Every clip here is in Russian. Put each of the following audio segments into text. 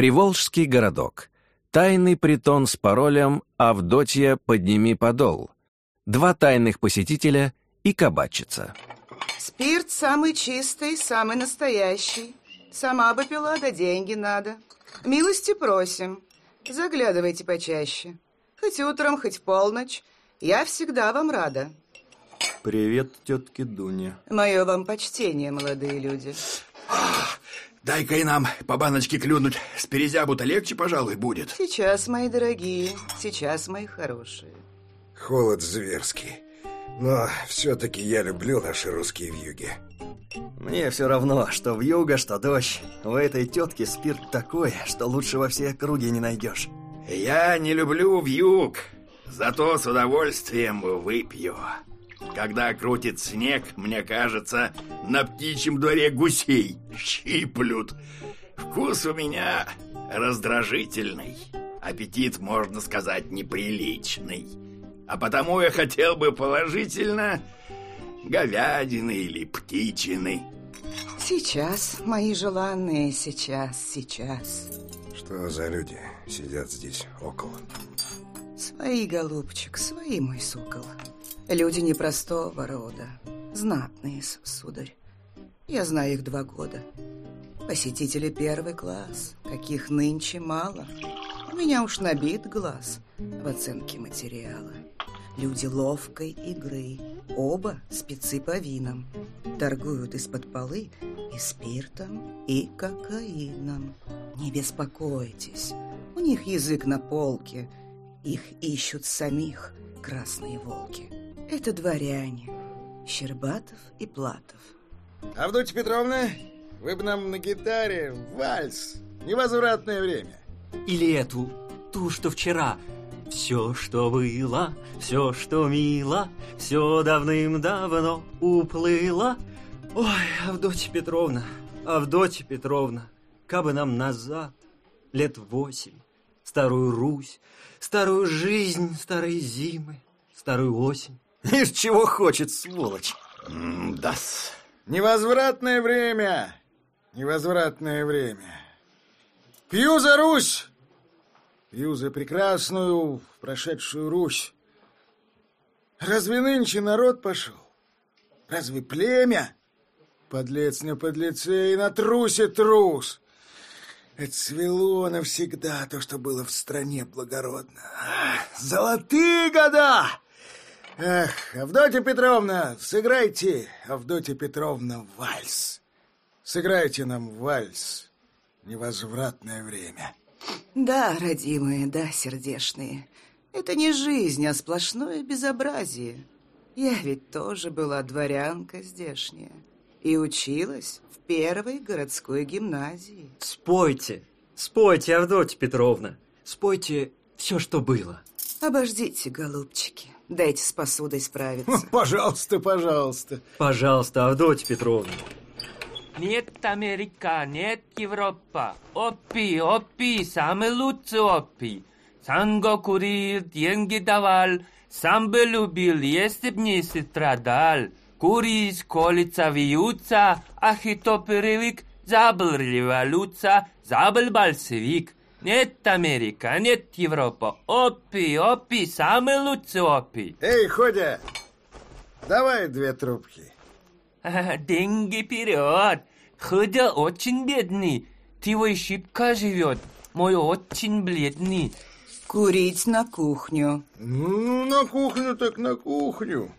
Приволжский городок. Тайный притон с паролем «Авдотья, подними подол». Два тайных посетителя и кабачица. Спирт самый чистый, самый настоящий. Сама бы пила, да деньги надо. Милости просим. Заглядывайте почаще. Хоть утром, хоть в полночь. Я всегда вам рада. Привет, тетке Дуня. Мое вам почтение, молодые люди. Дай-ка и нам по баночке клюнуть. С перезябу-то легче, пожалуй, будет. Сейчас, мои дорогие, сейчас, мои хорошие. Холод зверский. Но все-таки я люблю наши русские вьюги. Мне все равно, что в юго, что дождь. У этой тетки спирт такой, что лучше во всей округе не найдешь. Я не люблю вьюг, зато с удовольствием выпью. Когда крутит снег, мне кажется, на птичьем дворе гусей щиплют. Вкус у меня раздражительный. Аппетит, можно сказать, неприличный. А потому я хотел бы положительно говядины или птичины. Сейчас, мои желанные, сейчас, сейчас. Что за люди сидят здесь около? Свои, голубчик, свои, мой сокол. Люди непростого рода, знатные, сударь. Я знаю их два года. Посетители первый класс, каких нынче мало. У меня уж набит глаз в оценке материала. Люди ловкой игры, оба спецы по винам. Торгуют из-под полы и спиртом, и кокаином. Не беспокойтесь, у них язык на полке. Их ищут самих красные волки. Это дворяне, Щербатов и Платов. Авдотья Петровна, вы бы нам на гитаре вальс. Невозвратное время. Или эту, ту, что вчера. Все, что было, все, что мило, все давным-давно уплыло. Ой, Авдотья Петровна, Авдотья Петровна, кабы нам назад, лет восемь, старую Русь, старую жизнь, старые зимы, старую осень. Из чего хочет, сволочь. Да-с. Невозвратное время. Невозвратное время. Пью за Русь. Пью за прекрасную прошедшую Русь. Разве нынче народ пошел? Разве племя? Подлец на подлеце и на трусе трус. Отцвело навсегда то, что было в стране благородно. Ах, золотые года! Эх, Авдотья Петровна, сыграйте, Авдотья Петровна, вальс. Сыграйте нам вальс. Невозвратное время. Да, родимые, да, сердешные. Это не жизнь, а сплошное безобразие. Я ведь тоже была дворянка здешняя. И училась в первой городской гимназии. Спойте, спойте, Авдотья Петровна. Спойте все, что было. Обождите, голубчики. Дайте с посудой справиться. Пожалуйста, пожалуйста. Пожалуйста, Авдотья Петровна. Нет Америка, нет Европа. Опи, опи, самый лучший опи. Санго курил, деньги давал, сам бы любил, если б не страдал. Курить, колется, вьются, ах и то привык, забыл революция, забыл большевик. Нет Америка, нет Европа. Опи, опи, самый лучший опи. Эй, Ходя, давай две трубки. Деньги вперед. Ходя очень бедный. Твой шибко живет. Мой очень бледный. Курить на кухню. Ну, на кухню так на кухню.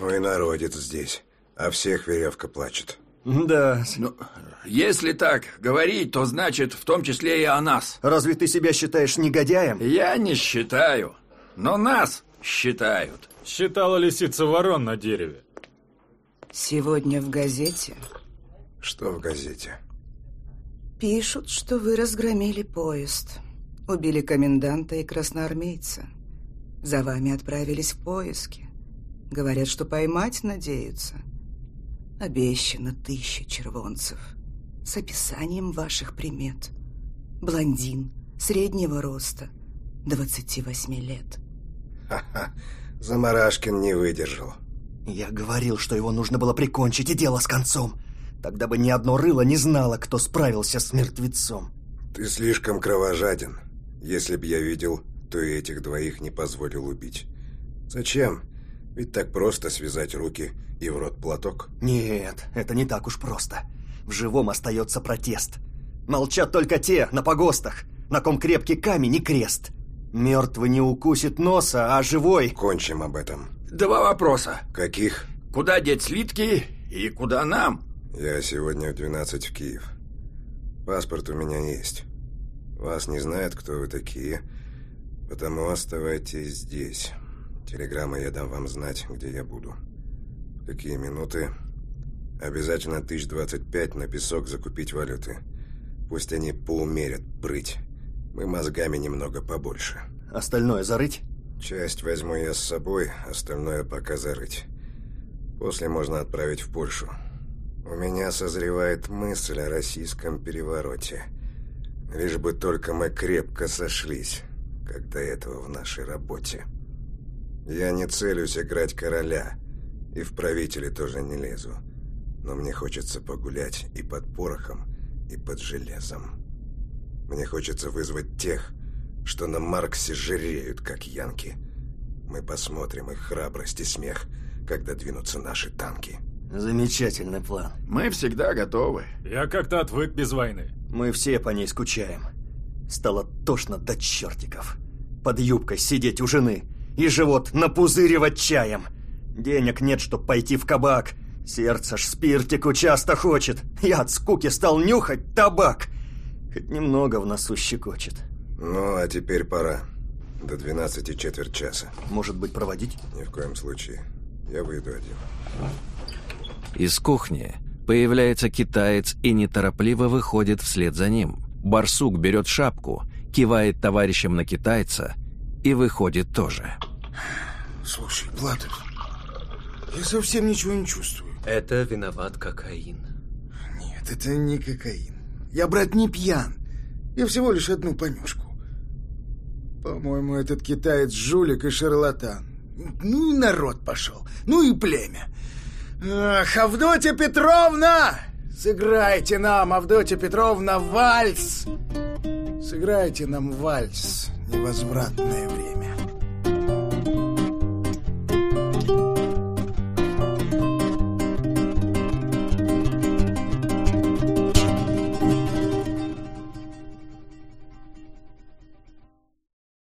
Ой, народец здесь, а всех веревка плачет. Да. Ну, если так говорить, то значит в том числе и о нас. Разве ты себя считаешь негодяем? Я не считаю, но нас считают. Считала лисица ворон на дереве. Сегодня в газете Что в газете? пишут, что вы разгромили поезд. Убили коменданта и красноармейца. За вами отправились в поиски. Говорят, что поймать надеются. Обещано тысяча червонцев. С описанием ваших примет. Блондин, среднего роста, 28 лет. Ха-ха, Замарашкин не выдержал. Я говорил, что его нужно было прикончить и дело с концом. Тогда бы ни одно рыло не знало, кто справился с мертвецом. Ты слишком кровожаден. Если б я видел, то и этих двоих не позволил убить. Зачем? Ведь так просто связать руки и в рот платок. Нет, это не так уж просто. В живом остается протест. Молчат только те на погостах, на ком крепкий камень и крест. Мертвый не укусит носа, а живой... Кончим об этом. Два вопроса. Каких? Куда деть слитки и куда нам? Я сегодня в 12 в Киев. Паспорт у меня есть. Вас не знает, кто вы такие, потому оставайтесь здесь. Телеграммой я дам вам знать, где я буду. В какие минуты? Обязательно тысяч двадцать пять на песок закупить валюты. Пусть они поумерят прыть. Мы мозгами немного побольше. Остальное зарыть? Часть возьму я с собой, остальное пока зарыть. После можно отправить в Польшу. У меня созревает мысль о российском перевороте. Лишь бы только мы крепко сошлись, как до этого в нашей работе. Я не целюсь играть короля, и в правители тоже не лезу. Но мне хочется погулять и под порохом, и под железом. Мне хочется вызвать тех, что на Марксе жиреют, как янки. Мы посмотрим их храбрость и смех, когда двинутся наши танки. Замечательный план. Мы всегда готовы. Я как-то отвык без войны. Мы все по ней скучаем. Стало тошно до чертиков. Под юбкой сидеть у жены и живот напузыривать чаем. Денег нет, чтоб пойти в кабак. Сердце ж спиртику часто хочет. Я от скуки стал нюхать табак. Хоть немного в носу щекочет. Ну, а теперь пора. До 12 четверть часа. Может быть, проводить? Ни в коем случае. Я выйду один. Из кухни появляется китаец и неторопливо выходит вслед за ним. Барсук берет шапку, кивает товарищам на китайца и выходит тоже. Слушай, Платов, я совсем ничего не чувствую. Это виноват кокаин. Нет, это не кокаин. Я, брат, не пьян. Я всего лишь одну понюшку. По-моему, этот китаец жулик и шарлатан. Ну и народ пошел. Ну и племя. Ах, Авдотья Петровна! Сыграйте нам, Авдотья Петровна, вальс! Сыграйте нам вальс. Невозвратное время.